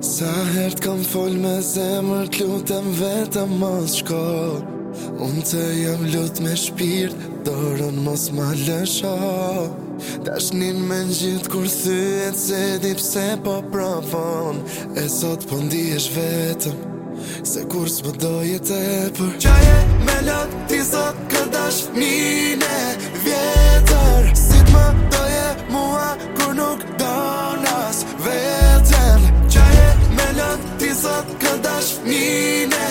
Sa hert kam fol me zemër lutëm vetëm mos shko Unë të jam lut me shpirt, dorën mos ma lësho Dashnin me në gjithë kur thyet se di pse po profon E sot po ndi vetëm Se kur s'më doje të për Qaje me lot ti sot këdash mine vjetër Si t'më doje mua kur nuk donas vetër Qaje me lot ti sot këdash mine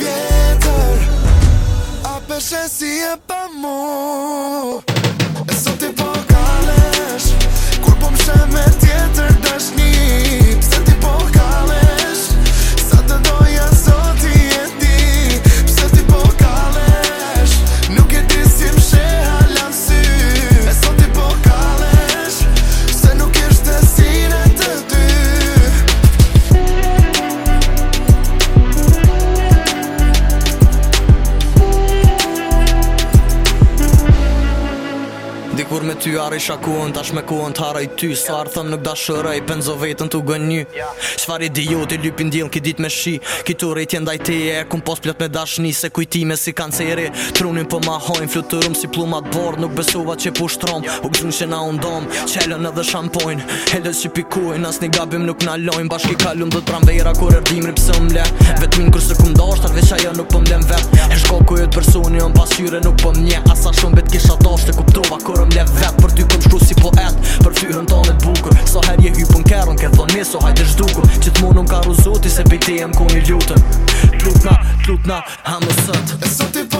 vjetër A përshë si e për mu E sot i për Kur me ty arë i shakuën, tash me kuën t'hara i ty Sfarë thëm nuk dashëra i penzo vetën t'u gënjy Sfarë idiot i lypin djel ki dit me shi Kitu rejt jen daj te e kun pos me dashni Se kujtime si kanceri Trunin po ma hojn fluturum si plumat bord Nuk besova që pushtrom, u gëzun që na undom Qelën edhe shampojnë, helës që pikujnë As gabim nuk nalojnë, bashki kalum dhe tramvera Kur erdim rip së mle Vetmin kur se kum dosht, arveq ajo nuk po mlem vet E shko kujet personi, on pasyre nuk pëm po nje Asa shumë bet kisha e kuptova kur vetë për ty këm shku si poet Për ty hëm tonë bukur Sa her je hy pun kërën ke thonë niso hajtë shdukur Që të munë më ka ruzuti se piti jem më kuni ljutën Plutna, Plutna, hamë sëtë E sot i